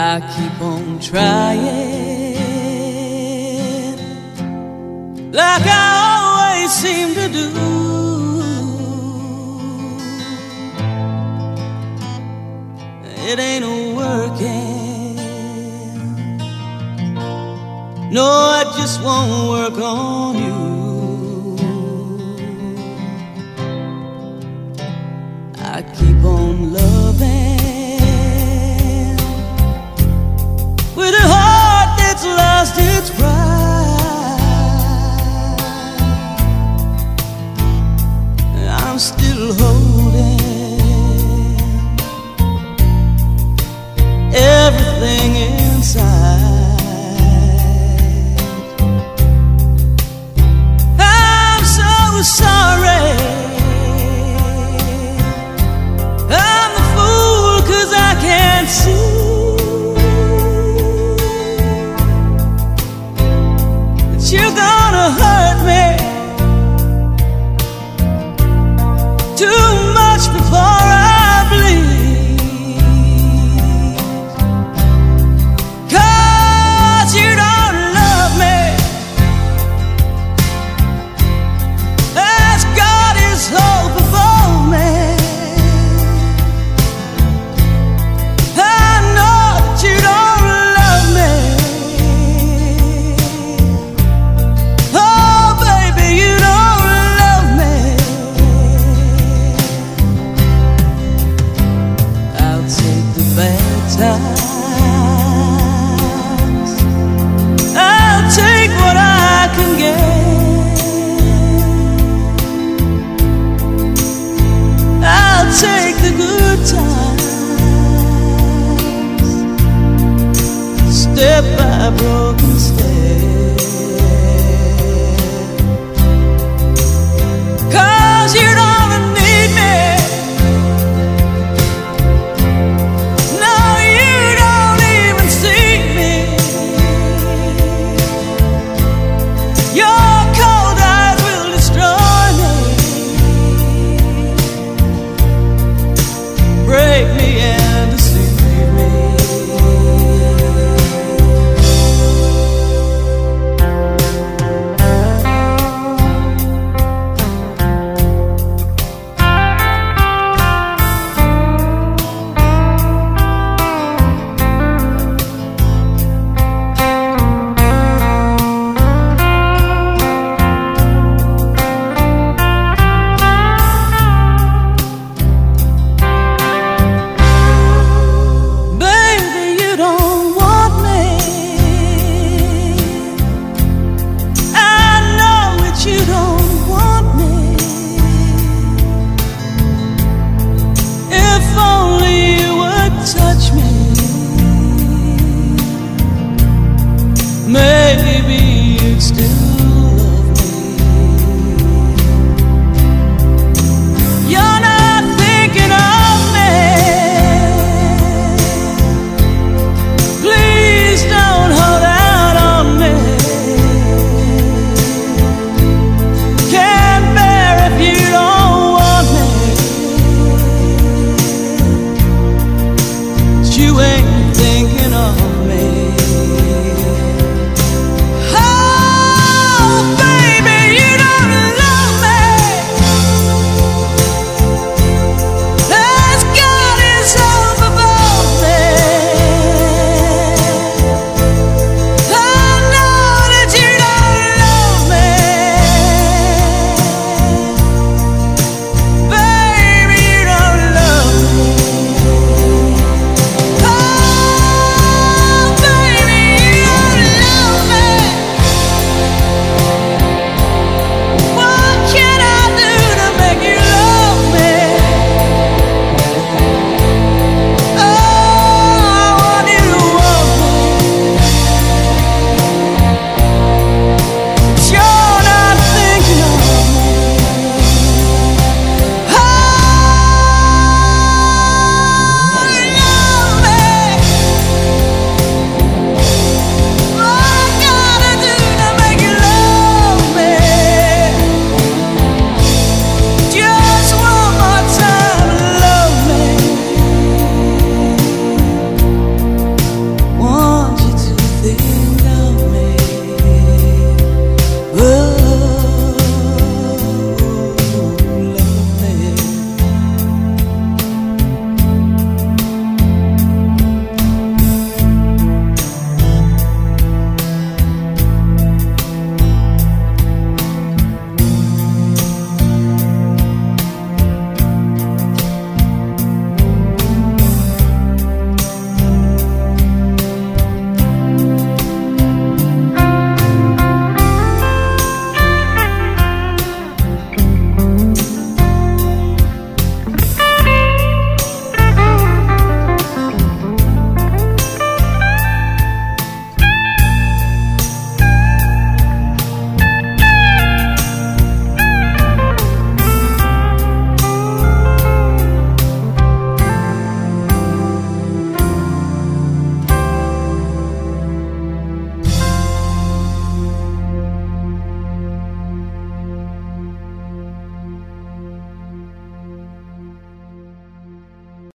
I keep on trying, like I always seem to do. It ain't working. No, I just won't work on you. I keep on loving. step by broken step.